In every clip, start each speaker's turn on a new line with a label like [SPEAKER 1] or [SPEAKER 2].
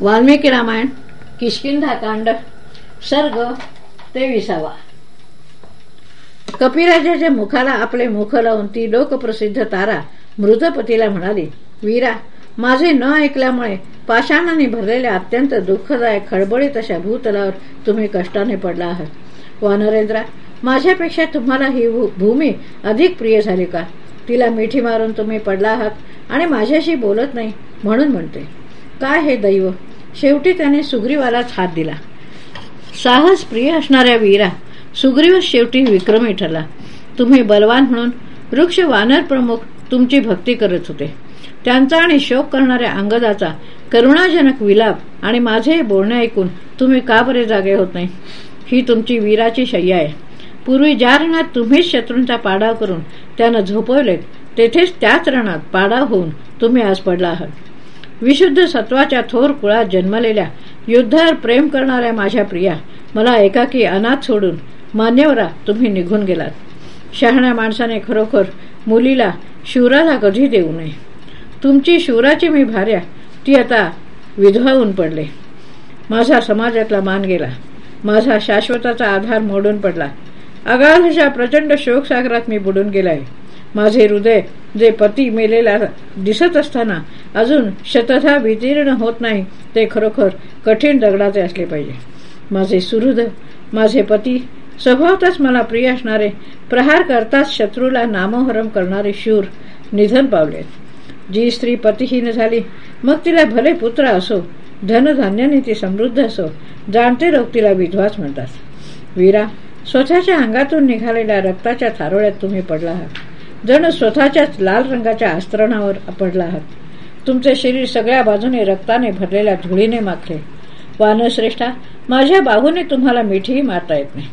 [SPEAKER 1] वाल्मिकी रामायण किशकिंधाकांड सर्ग तेविसावा. कपिराजाच्या मुखाला आपले मुख लावून ती लोकप्रसिद्ध तारा मृतपतीला म्हणाली वीरा माझे न ऐकल्यामुळे पाषाणाने भरलेल्या अत्यंत दुःखदायक खळबळीत अशा भूतलावर तुम्ही कष्टाने पडला आहात. वानरेंद्रा माझ्यापेक्षा तुम्हाला ही भूमी अधिक प्रिय झाली का? तिला मिठी मारून तुम्ही पडला आहात आणि माझ्याशी बोलत नाही म्हणून म्हणते. काय हे दैव? शेवटी त्याने सुग्रीवालाच हात दिला. साहस प्रिय असणाऱ्या वीरा सुग्रीव शेवटी विक्रमी ठरला. तुम्ही बलवान म्हणून वृक्ष वानर प्रमुख तुमची भक्ती करत होते. त्यांचा आणि शोक करणाऱ्या अंगदाचा करुणाजनक विलाप आणि माझे बोलणे ऐकून तुम्ही का बरे जागे होत नाही? ही तुमची वीराची शय्या आहे. पूर्वी ज्या रणात तुम्हीच शत्रूंचा पाडाव करून त्यानं झोपवलेत तेथेच त्याच रणात पाडाव होऊन तुम्ही आज पडला आहात. विशुद्ध सत्वाच्या थोर कुळात जन्मलेल्या युद्धावर प्रेम करणाऱ्या माझ्या प्रिया मला एकाकी अनाथ सोडून मान्यवरा तुम्ही निघून गेलात. शहाण्या माणसाने खरोखर मुलीला शिवराला कधी देऊ नये. तुमची शिवराची मी भार्या ती आता विधवाहून पडले. माझा समाजातला मान गेला. माझा शाश्वताचा आधार मोडून पडला. अगाधशा प्रचंड शोकसागरात मी बुडून गेलाय. माझे हृदय जे पती मेलेला दिसत असताना अजून शतधा वितीर्ण होत नाही ते खरोखर कठीण दगडाचे असले पाहिजे. माझे सुहृद माझे पती स्वभावतच मला प्रिय असणारे प्रहार करताच शत्रूला नामोहरम करणारे शूर निधन पावले. जी स्त्री पतीहीन झाली मग तिला भले पुत्र असो धनधान्याने ती समृद्ध असो जाणते लोक तिला विधवाच म्हणतात. वीरा स्वतःच्या अंगातून निघालेल्या रक्ताच्या थारोळ्यात तुम्ही पडला आहात. जण स्वतःच्याच लाल रंगाच्या आस्त्रणावर पडला आहात. तुमचे शरीर सगळ्या बाजूने रक्ताने भरलेल्या धुळीने माखले वानश्रेष्ठा माझ्या बाहूने तुम्हाला मिठीही मारता येत नाही.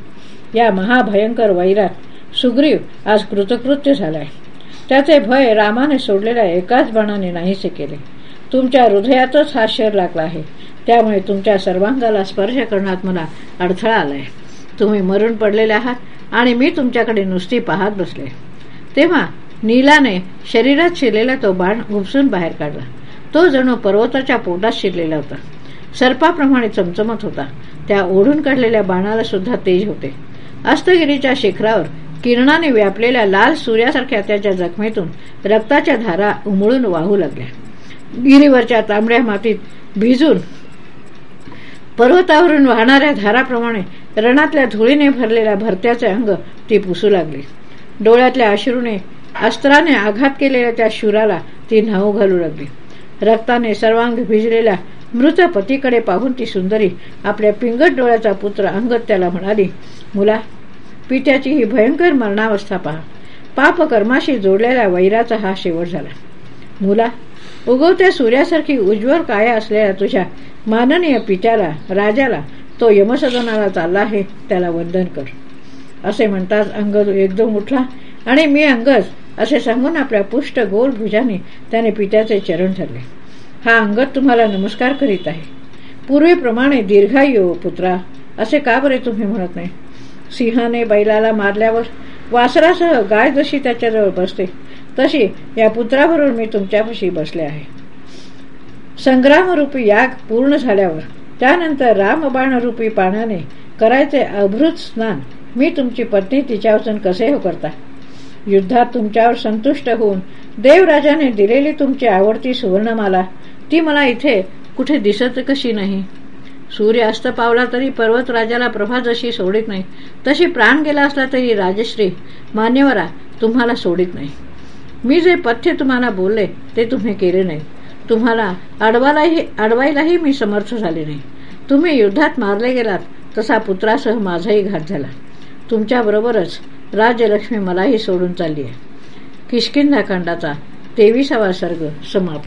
[SPEAKER 1] या महाभयंकर वैरात सुग्रीव आज कृतकृत्य झालाय. त्याचे भय रामाने सोडलेल्या एकाच बाणाने नाहीसे केले. तुमच्या हृदयातच हा शेर लागला आहे. त्यामुळे तुमच्या सर्वांगाला स्पर्श करण्यात मला अडथळा आलाय. तुम्ही मरून पडलेले आहात आणि मी तुमच्याकडे नुसती पाहत बसले. तेव्हा नीलाने शरीरात शिरलेला तो बाण घुपसून बाहेर काढला. तो जणू पर्वताच्या पोटात शिरलेला होता. सर्पाप्रमाणे चमचमत होता. त्या ओढून काढलेल्या बाणाला सुद्धा तेज होते. अस्तगिरीच्या शिखरावर किरणाने व्यापलेल्या लाल सूर्यासारख्या त्याच्या जखमेतून रक्ताच्या धारा उमळून वाहू लागल्या. गिरीवरच्या तांबड्या मातीत भिजून पर्वतावरून वाहणाऱ्या धाराप्रमाणे रणातल्या धुळीने भरलेल्या भरत्याचे अंग ती पुसू लागली. डोळ्यातल्या अश्रूने अस्त्राने आघात केलेल्या त्या शुराला ती न्हाऊ घालू लागली. रक्ताने सर्वांग भिजलेल्या मृत पतीकडे पाहून ती सुंदरी आपल्या पिंगट डोळ्याचा पुत्र अंगत त्याला म्हणाली मुला पित्याची ही भयंकर मरणावस्था पहा. पाप कर्माशी जोडलेल्या वैराचा हा शेवट झाला. मुला उगवत्या सूर्यासारखी उज्ज्वल काया असलेल्या तुझ्या माननीय पित्याला राजाला तो यमसदनाला चालला आहे त्याला वंदन कर. असे म्हणताच अंगद एकदम उठला आणि मी अंगद असे सांगून आपल्या पुष्ट गोल भुजाने त्याने पित्याचे चरण धरले. हा अंगद तुम्हाला नमस्कार करीत आहे. पूर्वीप्रमाणे दीर्घायु पुत्रा असे का बरे तुम्ही म्हणत नाही? सिंहाने बैलाला मारल्यावर वासरासह गाय जशी त्याच्याजवळ बसते तशी या पुत्राबरोबर मी तुमच्यापाशी बसले आहे. संग्रामरूपी याग पूर्ण झाल्यावर त्यानंतर रामबाणरूपी पाण्याने करायचे अभृत स्नान मी तुमची पत्नी तिच्यावरून कसे हो करता? युद्धात तुमच्यावर संतुष्ट होऊन देवराजाने दिलेली तुमची आवडती सुवर्णमाला ती मला इथे कुठे दिसत कशी नाही? सूर्य अस्त पावला तरी पर्वत राजाला प्रभा जशी सोडित नाही तशी प्राण गेला असला तरी राजश्री मान्यवरा तुम्हाला सोडित नाही. मी जे पथ्य तुम्हाला बोलले ते तुम्ही केले नाही. तुम्हाला अडवायलाही अडवायलाही मी समर्थ झाले नाही. तुम्ही युद्धात मारले गेलात तसा पुत्रासह माझाही घात झाला. तुमच्याबरोबरच राजलक्ष्मी मलाही सोडून चालली आहे. किशकिंदा खंडाचा तेविसावा सर्ग समाप्त.